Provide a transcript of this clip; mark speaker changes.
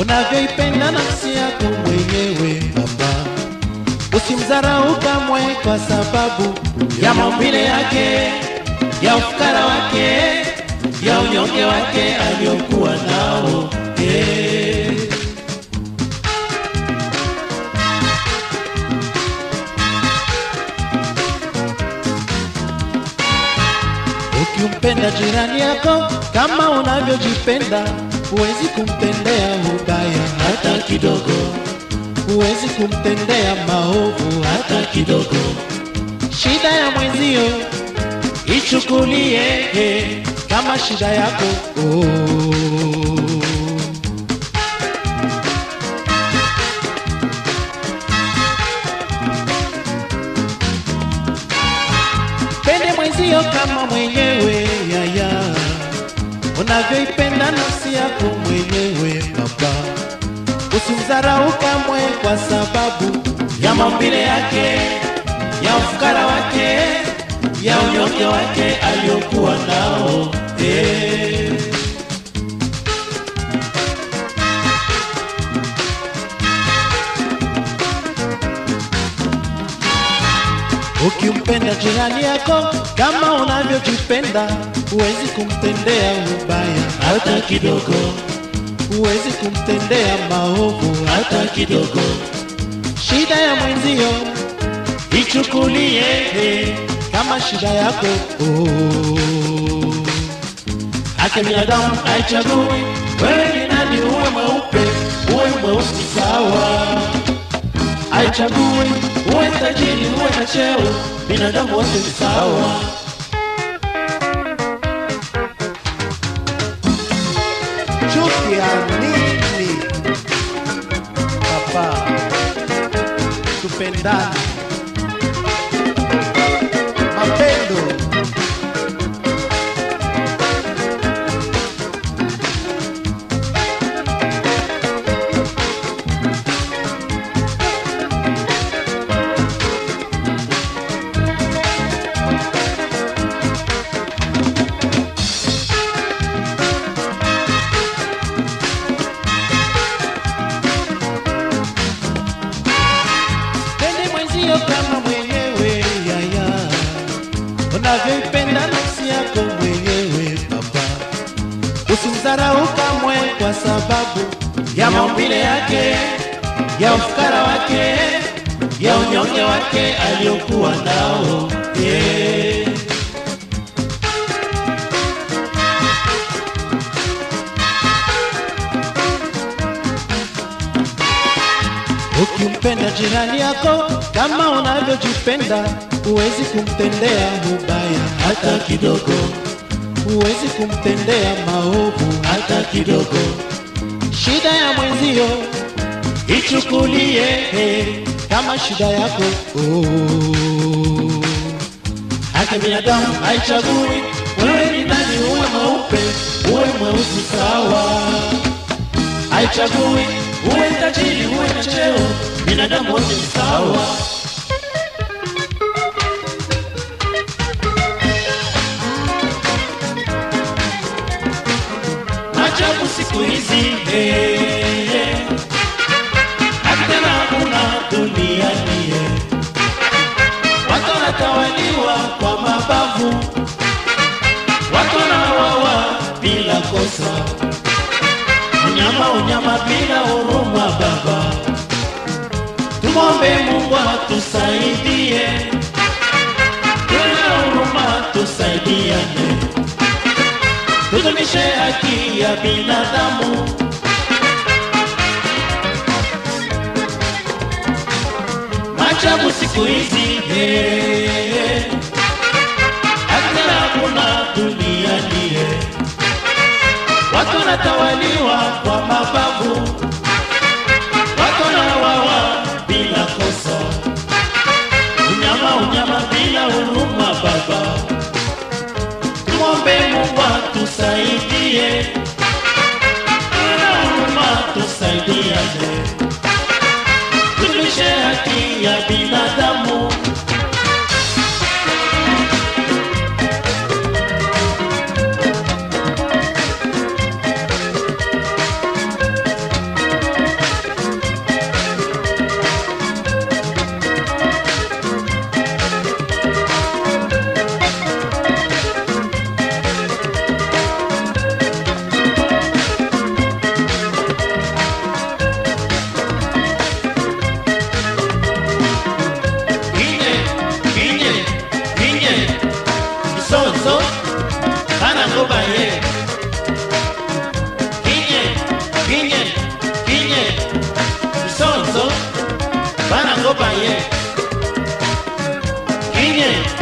Speaker 1: unavyoipenda nafsi yako mwenyewe baba, usimdharau kamwe kwa sababu ya maumbile yake, ya ufukara wake, ya unyonge wake aliyokuwa nao eh. Ukimpenda jirani yako kama unavyojipenda, huwezi kumtendea ubaya hata kidogo, huwezi kumtendea maovu hata kidogo. Shida ya mwenzio ichukulie kama shida yako oh. Pende mwenzio kama mwenyewe yaya, unavyoipenda nafsi yako mwenyewe baba. Usimdharau kamwe kwa sababu ya maumbile yake, ya ufukara wake, ya unyonge wake aliyokuwa nao eh. Ukimpenda jirani yako kama unavyojipenda, huwezi kumtendea ubaya hata kidogo, huwezi kumtendea maovu hata kidogo. Shida ya mwenzio ichukulie kama shida yako oh. Haki binadamu haichagui wewe ni nani, uwe mweupe uwe mweusi sawa haichagui uwe tajiri uwe na cheo, binadamu wote ni sawa. Chuque anime. Papá. Tupendade. Kamwe kwa sababu ya maumbile yake, ya ufukara wake, ya unyonge wake aliokuwa nao yeah. Ukimpenda jirani yako kama unavyojipenda, huwezi kumtendea ubaya hata kidogo, huwezi kumtendea maovu hata kidogo. Shida ya mwenzio ichukulie kama shida yako oh. Haki binadamu haichagui wewe ni nani, uwe mweupe uwe mweusi sawa haichagui uwe tajiri uwe na cheo, binadamu wote ni sawa. Kosa. Unyama unyama bila huruma baba, tumombe Mungu atusaidie, tuna huruma tusaidiane, tudumishe haki ya binadamu. Machabu siku hizi eh, hata hakuna duniani eh. Watu wanatawaliwa kwa mabavu, amor. 예. 개인